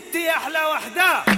ستي أحلى وحدة.